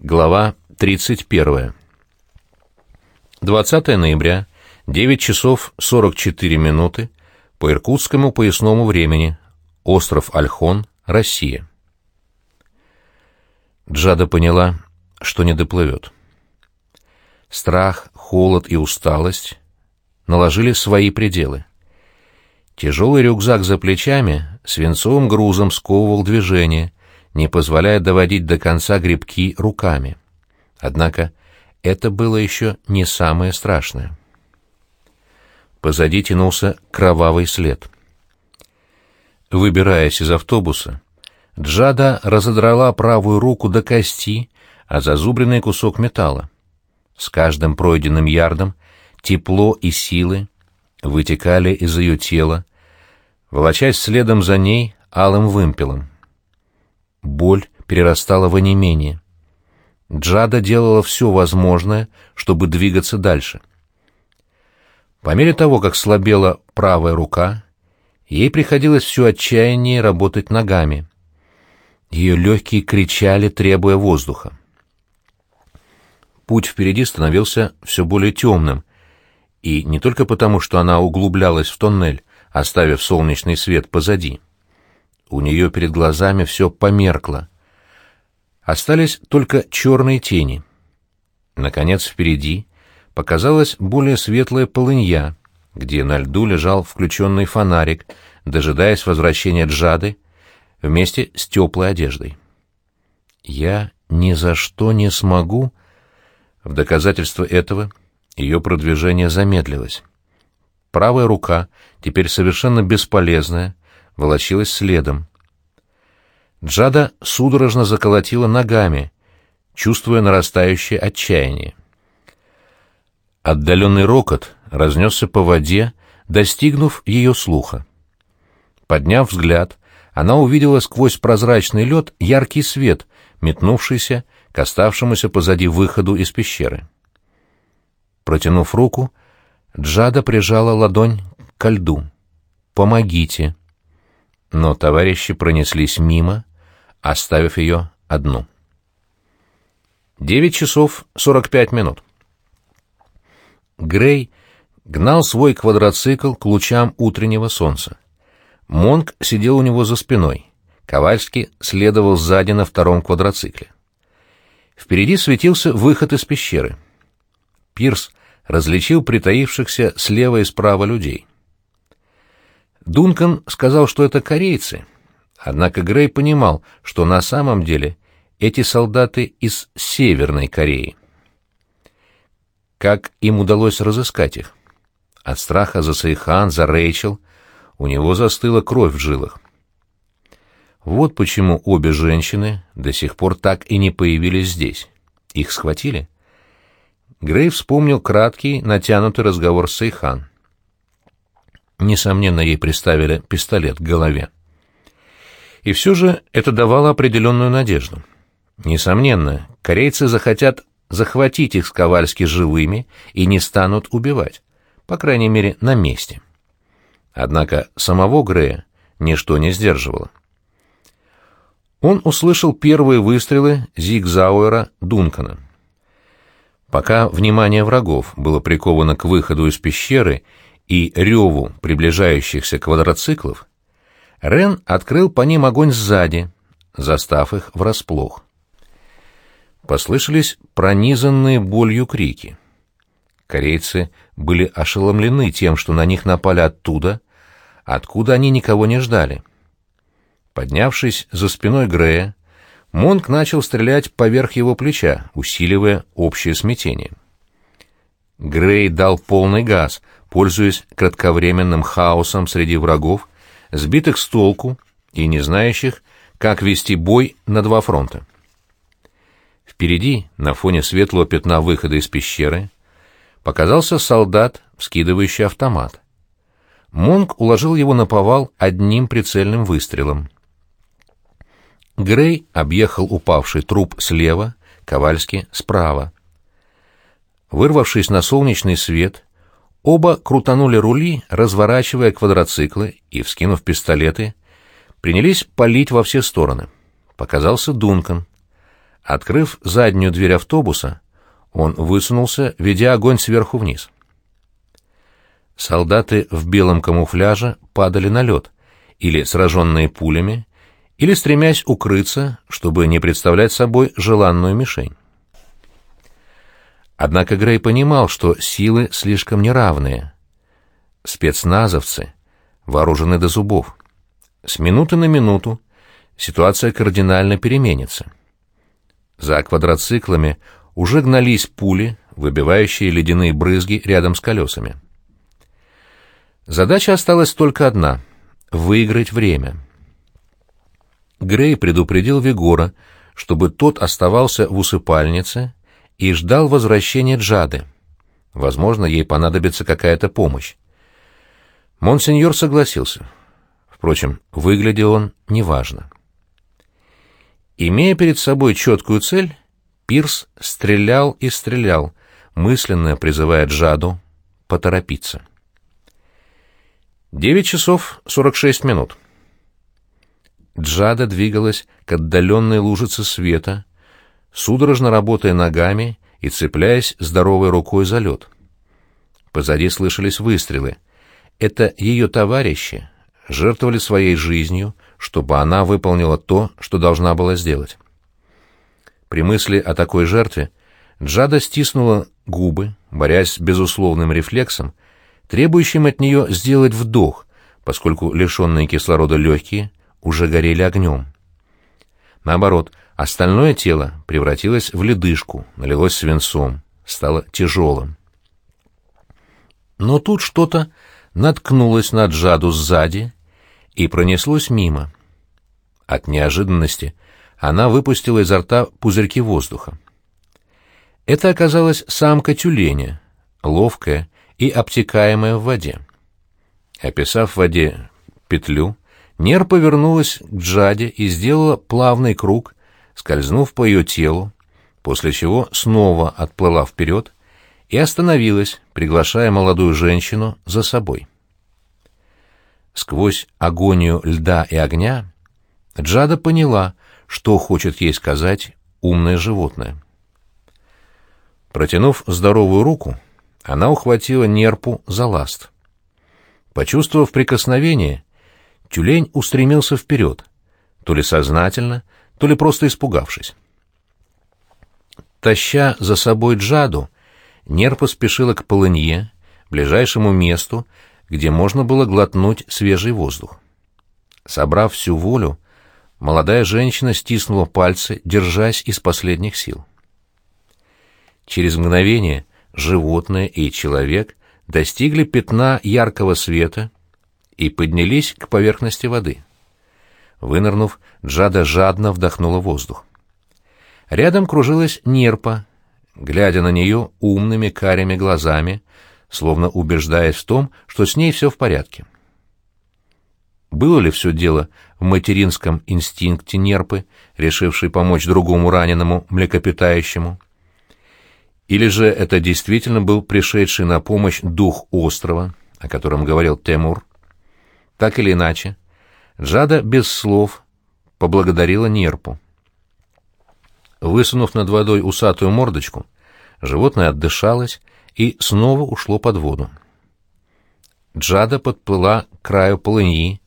Глава 31. 20 ноября, 9 часов 44 минуты, по иркутскому поясному времени, остров Альхон, Россия. Джада поняла, что не доплывет. Страх, холод и усталость наложили свои пределы. Тяжелый рюкзак за плечами свинцовым грузом сковывал движение, не позволяя доводить до конца грибки руками. Однако это было еще не самое страшное. Позади тянулся кровавый след. Выбираясь из автобуса, Джада разодрала правую руку до кости, а зазубренный кусок металла. С каждым пройденным ярдом тепло и силы вытекали из ее тела, волочась следом за ней алым вымпелом. Боль перерастала в онемение. Джада делала все возможное, чтобы двигаться дальше. По мере того, как слабела правая рука, ей приходилось все отчаяннее работать ногами. Ее легкие кричали, требуя воздуха. Путь впереди становился все более темным, и не только потому, что она углублялась в тоннель, оставив солнечный свет позади. У нее перед глазами все померкло. Остались только черные тени. Наконец, впереди показалась более светлая полынья, где на льду лежал включенный фонарик, дожидаясь возвращения Джады вместе с теплой одеждой. «Я ни за что не смогу...» В доказательство этого ее продвижение замедлилось. Правая рука, теперь совершенно бесполезная, волочилась следом. Джада судорожно заколотила ногами, чувствуя нарастающее отчаяние. Отдаленный рокот разнесся по воде, достигнув ее слуха. Подняв взгляд, она увидела сквозь прозрачный лед яркий свет, метнувшийся к оставшемуся позади выходу из пещеры. Протянув руку, Джада прижала ладонь ко льду. «Помогите!» Но товарищи пронеслись мимо, оставив ее одну. Девять часов сорок пять минут. Грей гнал свой квадроцикл к лучам утреннего солнца. Монк сидел у него за спиной. Ковальский следовал сзади на втором квадроцикле. Впереди светился выход из пещеры. Пирс различил притаившихся слева и справа людей. Дункан сказал, что это корейцы. Однако Грей понимал, что на самом деле эти солдаты из Северной Кореи. Как им удалось разыскать их? От страха за Сейхан, за Рэйчел у него застыла кровь в жилах. Вот почему обе женщины до сих пор так и не появились здесь. Их схватили? Грей вспомнил краткий, натянутый разговор с Сейхан. Несомненно, ей приставили пистолет к голове. И все же это давало определенную надежду. Несомненно, корейцы захотят захватить их с Ковальски живыми и не станут убивать, по крайней мере, на месте. Однако самого Грея ничто не сдерживало. Он услышал первые выстрелы Зигзауэра Дункана. Пока внимание врагов было приковано к выходу из пещеры и реву приближающихся квадроциклов, Рен открыл по ним огонь сзади, застав их врасплох. Послышались пронизанные болью крики. Корейцы были ошеломлены тем, что на них напали оттуда, откуда они никого не ждали. Поднявшись за спиной Грея, Монк начал стрелять поверх его плеча, усиливая общее смятение. Грей дал полный газ, пользуясь кратковременным хаосом среди врагов, сбитых с толку и не знающих, как вести бой на два фронта. Впереди, на фоне светлого пятна выхода из пещеры, показался солдат, вскидывающий автомат. Монк уложил его на повал одним прицельным выстрелом. Грей объехал упавший труп слева, Ковальский справа. Вырвавшись на солнечный свет, оба крутанули рули, разворачивая квадроциклы и, вскинув пистолеты, принялись палить во все стороны. Показался Дункан. Открыв заднюю дверь автобуса, он высунулся, ведя огонь сверху вниз. Солдаты в белом камуфляже падали на лед, или сраженные пулями, или стремясь укрыться, чтобы не представлять собой желанную мишень. Однако Грей понимал, что силы слишком неравные. Спецназовцы вооружены до зубов. С минуты на минуту ситуация кардинально переменится. За квадроциклами уже гнались пули, выбивающие ледяные брызги рядом с колесами. Задача осталась только одна — выиграть время. Грей предупредил Вигора, чтобы тот оставался в усыпальнице и ждал возвращения Джады. Возможно, ей понадобится какая-то помощь. Монсеньор согласился. Впрочем, выглядел он неважно. Имея перед собой четкую цель, Пирс стрелял и стрелял, мысленно призывая Джаду поторопиться. Девять часов сорок шесть минут. Джада двигалась к отдаленной лужице света, судорожно работая ногами и цепляясь здоровой рукой за лед. Позади слышались выстрелы. Это ее товарищи жертвовали своей жизнью, чтобы она выполнила то, что должна была сделать. При мысли о такой жертве Джада стиснула губы, борясь с безусловным рефлексом, требующим от нее сделать вдох, поскольку лишенные кислорода легкие уже горели огнем. Наоборот, Остальное тело превратилось в ледышку, налилось свинцом, стало тяжелым. Но тут что-то наткнулось на Джаду сзади и пронеслось мимо. От неожиданности она выпустила изо рта пузырьки воздуха. Это оказалась самка тюленя, ловкая и обтекаемая в воде. Описав в воде петлю, Нер повернулась к Джаде и сделала плавный круг, скользнув по ее телу, после чего снова отплыла вперед и остановилась, приглашая молодую женщину за собой. Сквозь агонию льда и огня Джада поняла, что хочет ей сказать умное животное. Протянув здоровую руку, она ухватила нерпу за ласт. Почувствовав прикосновение, тюлень устремился вперед, то ли сознательно, то ли просто испугавшись. Таща за собой Джаду, Нер поспешила к полынье, ближайшему месту, где можно было глотнуть свежий воздух. Собрав всю волю, молодая женщина стиснула пальцы, держась из последних сил. Через мгновение животное и человек достигли пятна яркого света и поднялись к поверхности воды. Вынырнув, Джада жадно вдохнула воздух. Рядом кружилась нерпа, глядя на нее умными карими глазами, словно убеждаясь в том, что с ней все в порядке. Было ли все дело в материнском инстинкте нерпы, решившей помочь другому раненому млекопитающему? Или же это действительно был пришедший на помощь дух острова, о котором говорил Темур? Так или иначе, Джада без слов поблагодарила нерпу. Высунув над водой усатую мордочку, животное отдышалось и снова ушло под воду. Джада подплыла к краю полыньи,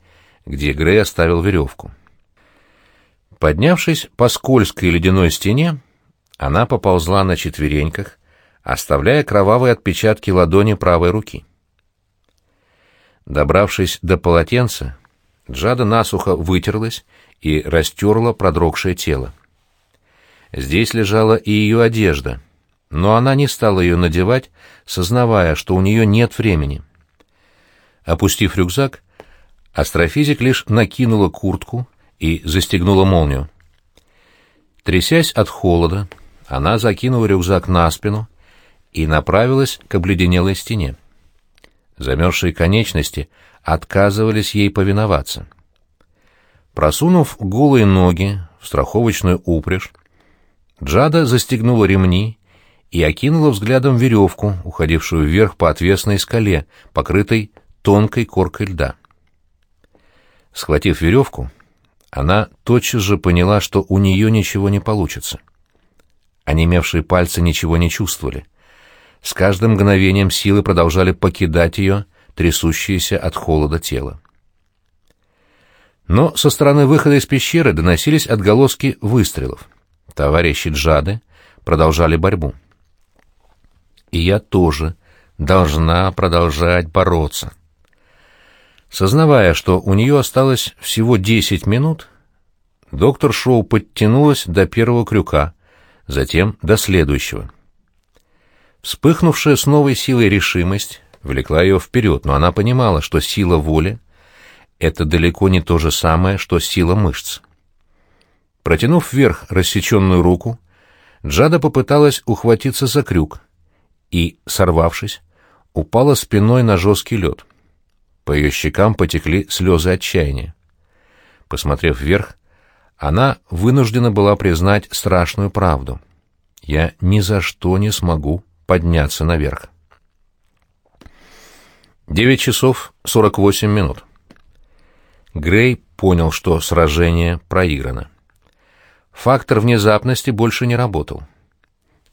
где Грей оставил веревку. Поднявшись по скользкой ледяной стене, она поползла на четвереньках, оставляя кровавые отпечатки ладони правой руки. Добравшись до полотенца, Джада насухо вытерлась и растерла продрогшее тело. Здесь лежала и ее одежда, но она не стала ее надевать, сознавая, что у нее нет времени. Опустив рюкзак, астрофизик лишь накинула куртку и застегнула молнию. Трясясь от холода, она закинула рюкзак на спину и направилась к обледенелой стене. Замерзшие конечности отказывались ей повиноваться. Просунув голые ноги в страховочную упряжь, Джада застегнула ремни и окинула взглядом веревку, уходившую вверх по отвесной скале, покрытой тонкой коркой льда. Схватив веревку, она тотчас же поняла, что у нее ничего не получится. онемевшие пальцы ничего не чувствовали. С каждым мгновением силы продолжали покидать ее, трясущееся от холода тело. Но со стороны выхода из пещеры доносились отголоски выстрелов. Товарищи Джады продолжали борьбу. И я тоже должна продолжать бороться. Сознавая, что у нее осталось всего десять минут, доктор Шоу подтянулась до первого крюка, затем до следующего. Вспыхнувшая с новой силой решимость влекла ее вперед, но она понимала, что сила воли — это далеко не то же самое, что сила мышц. Протянув вверх рассеченную руку, Джада попыталась ухватиться за крюк и, сорвавшись, упала спиной на жесткий лед. По ее щекам потекли слезы отчаяния. Посмотрев вверх, она вынуждена была признать страшную правду. «Я ни за что не смогу подняться наверх». Девять часов сорок восемь минут. Грей понял, что сражение проиграно. Фактор внезапности больше не работал.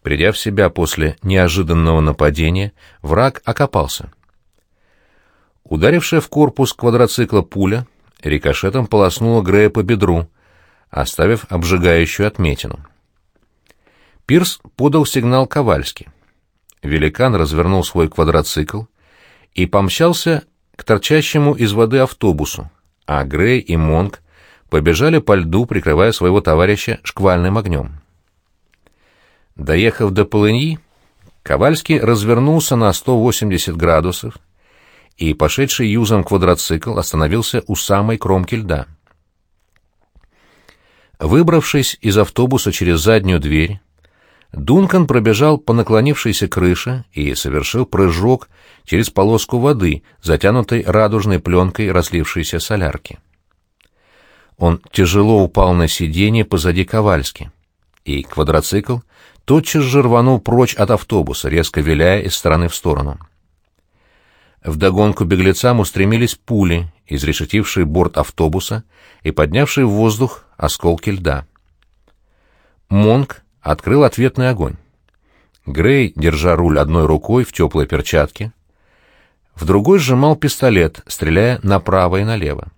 Придя в себя после неожиданного нападения, враг окопался. Ударившая в корпус квадроцикла пуля рикошетом полоснула Грея по бедру, оставив обжигающую отметину. Пирс подал сигнал Ковальски. Великан развернул свой квадроцикл и помчался к торчащему из воды автобусу, а Грей и Монг побежали по льду, прикрывая своего товарища шквальным огнем. Доехав до Полыньи, Ковальский развернулся на 180 градусов и, пошедший юзом квадроцикл, остановился у самой кромки льда. Выбравшись из автобуса через заднюю дверь, Дункан пробежал по наклонившейся крыше и совершил прыжок через полоску воды, затянутой радужной пленкой разлившейся солярки. Он тяжело упал на сиденье позади Ковальски, и квадроцикл тотчас же рванул прочь от автобуса, резко виляя из стороны в сторону. Вдогонку беглецам устремились пули, изрешетившие борт автобуса и поднявшие в воздух осколки льда. Монк открыл ответный огонь. Грей, держа руль одной рукой в теплой перчатке, в другой сжимал пистолет, стреляя направо и налево.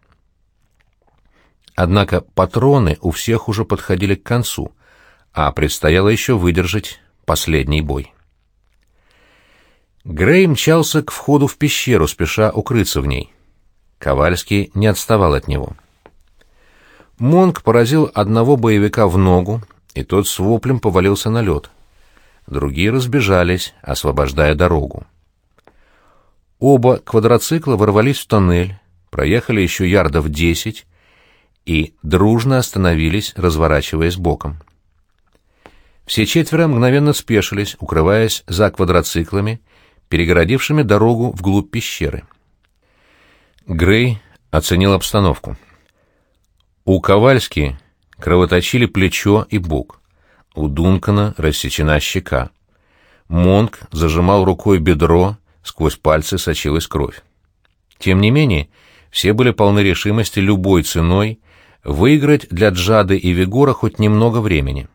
Однако патроны у всех уже подходили к концу, а предстояло еще выдержать последний бой. Грей мчался к входу в пещеру, спеша укрыться в ней. Ковальский не отставал от него. Монк поразил одного боевика в ногу, и тот с воплем повалился на лед. Другие разбежались, освобождая дорогу. Оба квадроцикла ворвались в тоннель, проехали еще ярдов десять и дружно остановились, разворачиваясь боком. Все четверо мгновенно спешились, укрываясь за квадроциклами, перегородившими дорогу вглубь пещеры. Грей оценил обстановку. У Ковальски кровоточили плечо и бок. У Дункана рассечена щека. Монк зажимал рукой бедро, сквозь пальцы сочилась кровь. Тем не менее, все были полны решимости любой ценой выиграть для Джады и Вигора хоть немного времени.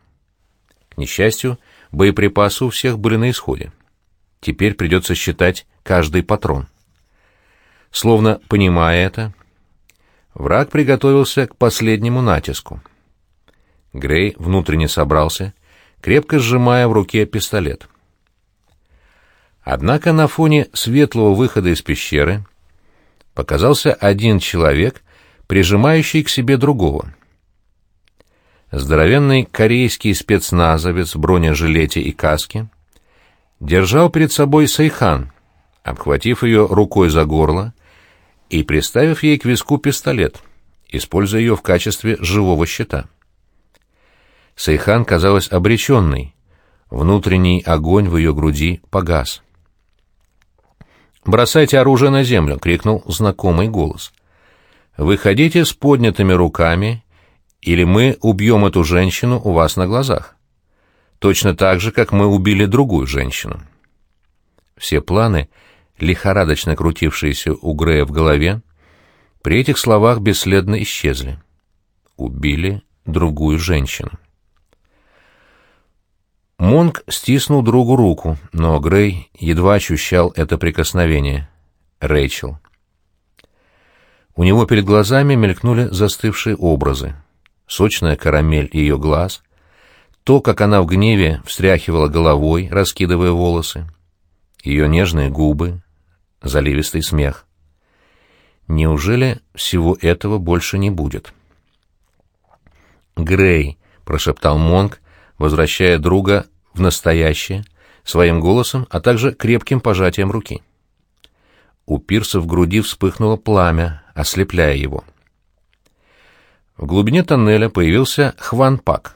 К несчастью, боеприпасы у всех были на исходе. Теперь придется считать каждый патрон. Словно понимая это, враг приготовился к последнему натиску. Грей внутренне собрался, крепко сжимая в руке пистолет. Однако на фоне светлого выхода из пещеры показался один человек, прижимающий к себе другого. Здоровенный корейский спецназовец в бронежилете и каске держал перед собой Сейхан, обхватив ее рукой за горло и приставив ей к виску пистолет, используя ее в качестве живого щита. Сейхан казалась обреченной, внутренний огонь в ее груди погас. «Бросайте оружие на землю!» — крикнул знакомый голос. «Выходите с поднятыми руками, или мы убьем эту женщину у вас на глазах. Точно так же, как мы убили другую женщину». Все планы — лихорадочно крутившиеся у Грея в голове, при этих словах бесследно исчезли. Убили другую женщину. Монг стиснул другу руку, но Грей едва ощущал это прикосновение. Рэйчел. У него перед глазами мелькнули застывшие образы. Сочная карамель ее глаз, то, как она в гневе встряхивала головой, раскидывая волосы, ее нежные губы, заливистый смех. Неужели всего этого больше не будет? «Грей», — прошептал Монг, возвращая друга в настоящее, своим голосом, а также крепким пожатием руки. У Пирса в груди вспыхнуло пламя, ослепляя его. В глубине тоннеля появился Хван Пак.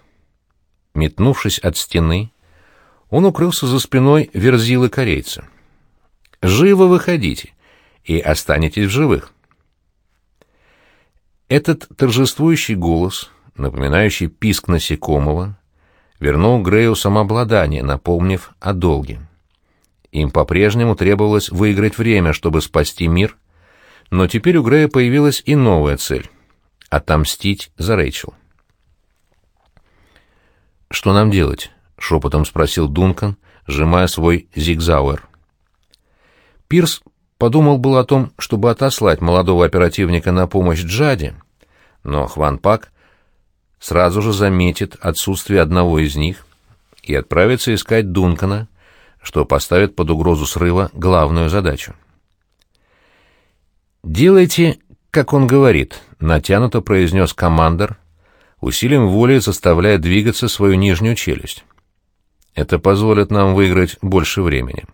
Метнувшись от стены, он укрылся за спиной верзилы корейца. «Живо выходите и останетесь в живых». Этот торжествующий голос, напоминающий писк насекомого, вернул Грею самообладание, напомнив о долге. Им по-прежнему требовалось выиграть время, чтобы спасти мир, но теперь у Грея появилась и новая цель — отомстить за Рэйчел. «Что нам делать?» — шепотом спросил Дункан, сжимая свой зигзауэр. Пирс подумал был о том, чтобы отослать молодого оперативника на помощь Джаде, но Хван Пак сразу же заметит отсутствие одного из них и отправится искать Дункана — что поставит под угрозу срыва главную задачу. «Делайте, как он говорит», — натянуто произнес командор, усилием воли заставляя двигаться свою нижнюю челюсть. «Это позволит нам выиграть больше времени».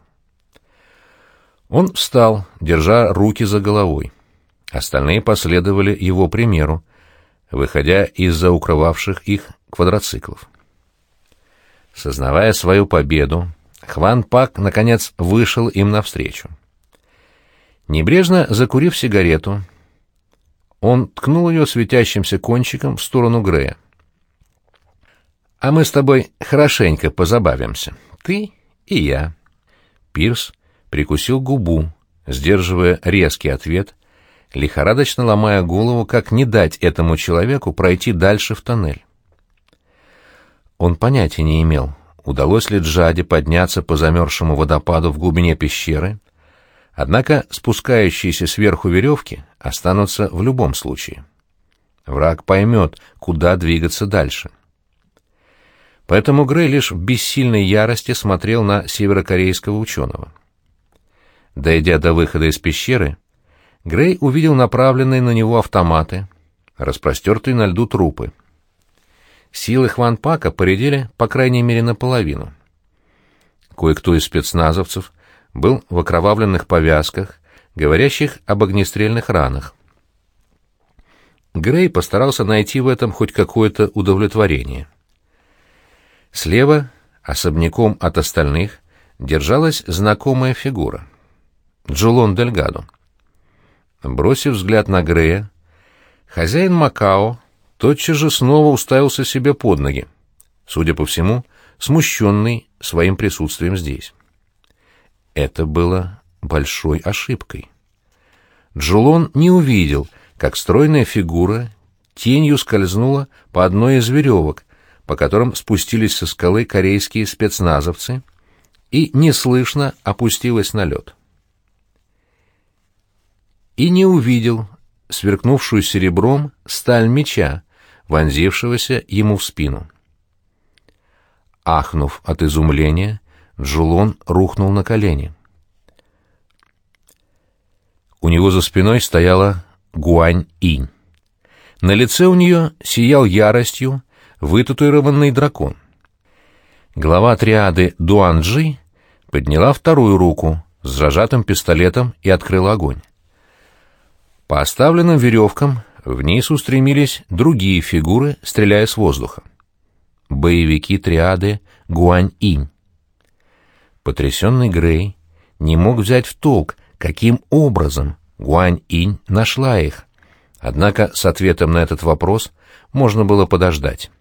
Он встал, держа руки за головой. Остальные последовали его примеру, выходя из-за укрывавших их квадроциклов. Сознавая свою победу, Хван Пак, наконец, вышел им навстречу. Небрежно закурив сигарету, он ткнул ее светящимся кончиком в сторону Грея. «А мы с тобой хорошенько позабавимся. Ты и я». Пирс прикусил губу, сдерживая резкий ответ, лихорадочно ломая голову, как не дать этому человеку пройти дальше в тоннель. Он понятия не имел, удалось ли Джаде подняться по замерзшему водопаду в глубине пещеры, однако спускающиеся сверху веревки останутся в любом случае. Враг поймет, куда двигаться дальше. Поэтому Грей лишь в бессильной ярости смотрел на северокорейского ученого. Дойдя до выхода из пещеры, Грей увидел направленные на него автоматы, распростертые на льду трупы. Силы Хванпака поредели, по крайней мере, наполовину. Кое-кто из спецназовцев был в окровавленных повязках, говорящих об огнестрельных ранах. Грей постарался найти в этом хоть какое-то удовлетворение. Слева, особняком от остальных, держалась знакомая фигура. Джулон Дельгадо. Бросив взгляд на Грея, хозяин Макао тотчас же снова уставился себе под ноги, судя по всему, смущенный своим присутствием здесь. Это было большой ошибкой. Джулон не увидел, как стройная фигура тенью скользнула по одной из веревок, по которым спустились со скалы корейские спецназовцы, и неслышно опустилась на лед. И не увидел сверкнувшую серебром сталь меча, вонзившегося ему в спину. Ахнув от изумления, Джулон рухнул на колени. У него за спиной стояла Гуань-инь. На лице у нее сиял яростью вытатуированный дракон. Глава триады Дуанджи подняла вторую руку с зажатым пистолетом и открыла огонь. По оставленным веревкам вниз устремились другие фигуры, стреляя с воздуха. Боевики триады Гуань-инь. Потрясенный Грей не мог взять в толк, каким образом Гуань-инь нашла их. Однако с ответом на этот вопрос можно было подождать.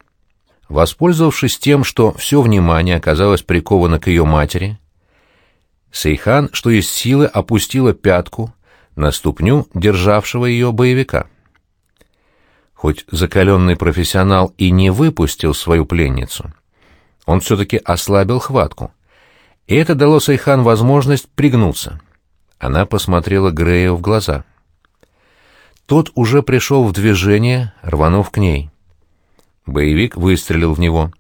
Воспользовавшись тем, что все внимание оказалось приковано к ее матери, Сейхан, что есть силы, опустила пятку на ступню державшего ее боевика. Хоть закаленный профессионал и не выпустил свою пленницу, он все-таки ослабил хватку. И это дало Сейхан возможность пригнуться. Она посмотрела Грею в глаза. Тот уже пришел в движение, рванув к ней. Боевик выстрелил в него.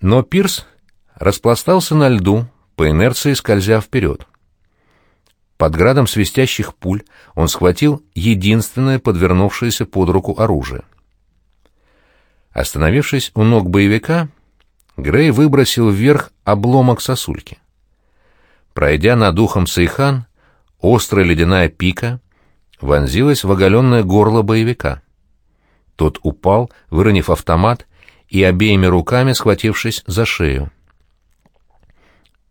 Но Пирс распластался на льду, по инерции скользя вперед. Под градом свистящих пуль он схватил единственное подвернувшееся под руку оружие. Остановившись у ног боевика, Грей выбросил вверх обломок сосульки. Пройдя над ухом Сейхан, острая ледяная пика вонзилась в оголенное горло боевика. Тот упал, выронив автомат и обеими руками схватившись за шею.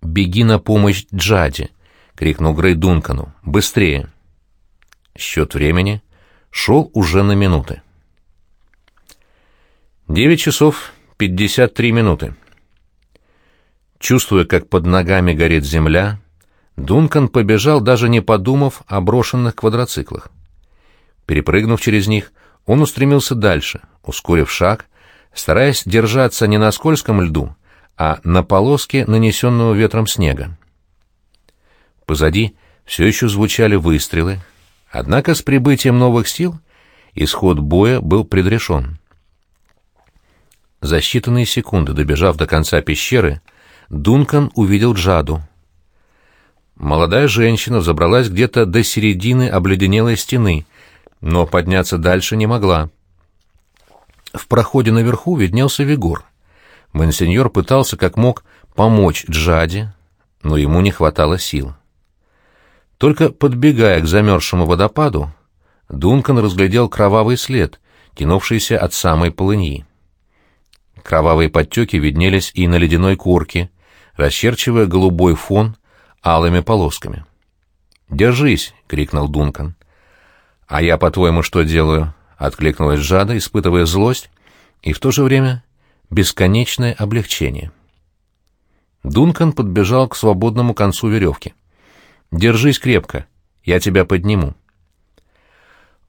«Беги на помощь Джаде!» — крикнул Грей Дункану. «Быстрее!» Счет времени шел уже на минуты. Девять часов пятьдесят три минуты. Чувствуя, как под ногами горит земля, Дункан побежал, даже не подумав о брошенных квадроциклах. Перепрыгнув через них, он устремился дальше, ускорив шаг, стараясь держаться не на скользком льду, а на полоске нанесенного ветром снега. Позади все еще звучали выстрелы, однако с прибытием новых сил исход боя был предрешен. За считанные секунды, добежав до конца пещеры, Дункан увидел Джаду. Молодая женщина забралась где-то до середины обледенелой стены, но подняться дальше не могла. В проходе наверху виднелся Вигор. Монсеньор пытался как мог помочь Джаде, но ему не хватало сил. Только подбегая к замерзшему водопаду, Дункан разглядел кровавый след, тянувшийся от самой полыньи. Кровавые подтеки виднелись и на ледяной корке, расчерчивая голубой фон алыми полосками. «Держись!» — крикнул Дункан. «А я, по-твоему, что делаю?» — откликнулась Жада, испытывая злость и в то же время бесконечное облегчение. Дункан подбежал к свободному концу веревки. «Держись крепко, я тебя подниму».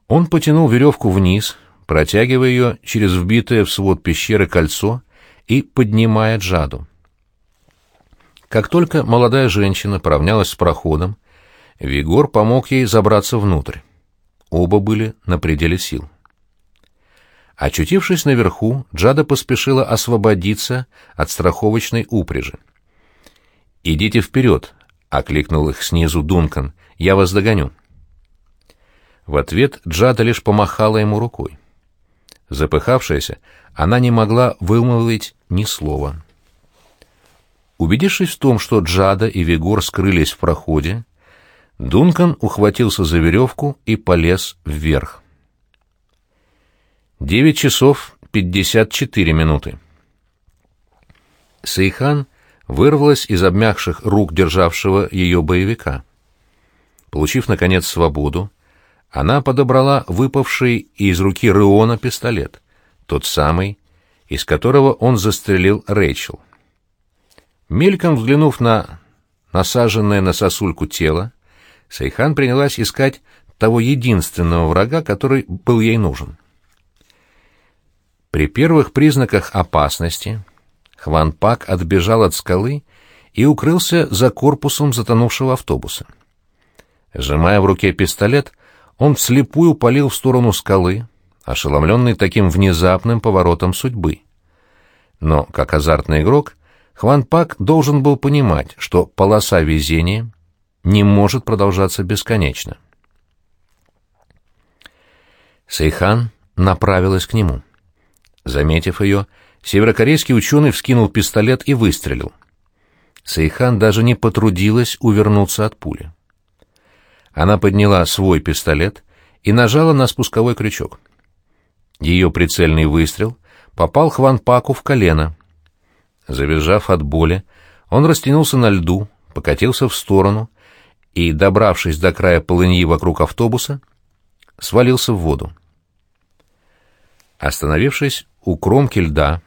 Он потянул веревку вниз, протягивая ее через вбитое в свод пещеры кольцо и поднимая Джаду. Как только молодая женщина поравнялась с проходом, Вигор помог ей забраться внутрь. Оба были на пределе сил. Очутившись наверху, Джада поспешила освободиться от страховочной упряжи. «Идите вперед!» — окликнул их снизу Дункан. «Я вас догоню». В ответ Джада лишь помахала ему рукой. Запыхавшаяся, она не могла вымолвить ни слова. Убедившись в том, что Джада и Вигор скрылись в проходе, Дункан ухватился за веревку и полез вверх. Девять часов пятьдесят четыре минуты. Сейхан вырвалась из обмякших рук державшего ее боевика. Получив, наконец, свободу, она подобрала выпавший из руки Реона пистолет, тот самый, из которого он застрелил Рэйчел. Мельком взглянув на насаженное на сосульку тело, Сейхан принялась искать того единственного врага, который был ей нужен. При первых признаках опасности Хван Пак отбежал от скалы и укрылся за корпусом затонувшего автобуса. Сжимая в руке пистолет, он вслепую полил в сторону скалы, ошеломленный таким внезапным поворотом судьбы. Но, как азартный игрок, Хван Пак должен был понимать, что полоса везения не может продолжаться бесконечно. Сейхан направилась к нему. Заметив ее, северокорейский ученый вскинул пистолет и выстрелил. Сейхан даже не потрудилась увернуться от пули. Она подняла свой пистолет и нажала на спусковой крючок. Ее прицельный выстрел попал Хван Паку в колено. Завизжав от боли, он растянулся на льду, покатился в сторону и, добравшись до края полыньи вокруг автобуса, свалился в воду. Остановившись у кромки льда,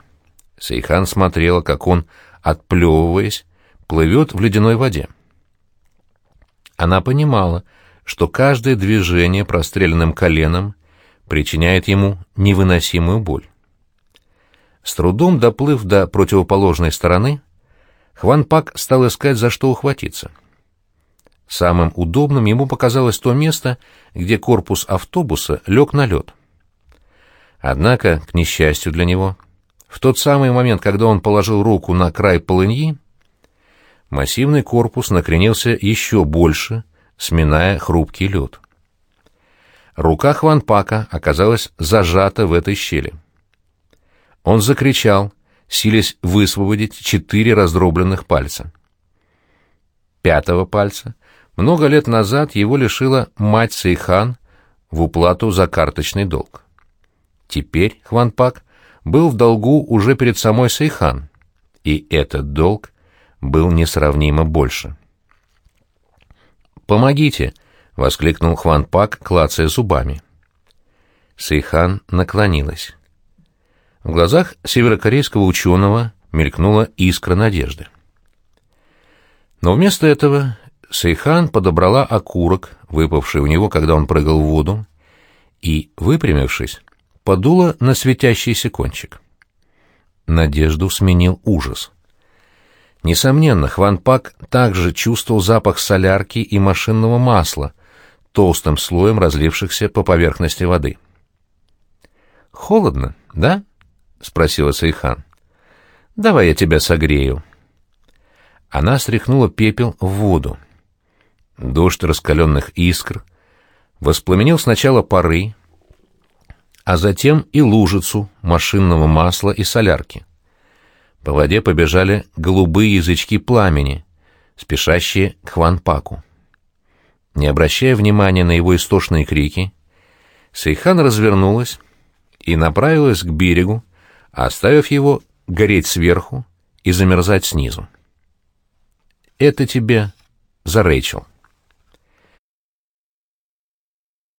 Сейхан смотрела, как он, отплевываясь, плывет в ледяной воде. Она понимала, что каждое движение простреленным коленом причиняет ему невыносимую боль. С трудом доплыв до противоположной стороны, Хван Пак стал искать, за что ухватиться. Самым удобным ему показалось то место, где корпус автобуса лег на лед. Однако, к несчастью для него, в тот самый момент, когда он положил руку на край полыньи, массивный корпус накренился еще больше, сминая хрупкий лед. Рука Хванпака оказалась зажата в этой щели. Он закричал, силясь высвободить четыре раздробленных пальца. Пятого пальца много лет назад его лишила мать Сейхан в уплату за карточный долг. Теперь Хванпак был в долгу уже перед самой Сейхан, и этот долг был несравнимо больше. «Помогите!» — воскликнул Хванпак, клацая зубами. Сейхан наклонилась. В глазах северокорейского ученого мелькнула искра надежды. Но вместо этого Сейхан подобрала окурок, выпавший у него, когда он прыгал в воду, и, выпрямившись, подула на светящийся кончик. Надежду сменил ужас. Несомненно, Хван Пак также чувствовал запах солярки и машинного масла, толстым слоем разлившихся по поверхности воды. «Холодно, да?» — спросила Сайхан. «Давай я тебя согрею». Она стряхнула пепел в воду. Дождь раскаленных искр воспламенил сначала пары, а затем и лужицу машинного масла и солярки. По воде побежали голубые язычки пламени, спешащие к Хванпаку. Не обращая внимания на его истошные крики, Сейхан развернулась и направилась к берегу, оставив его гореть сверху и замерзать снизу. «Это тебе за Рэйчел».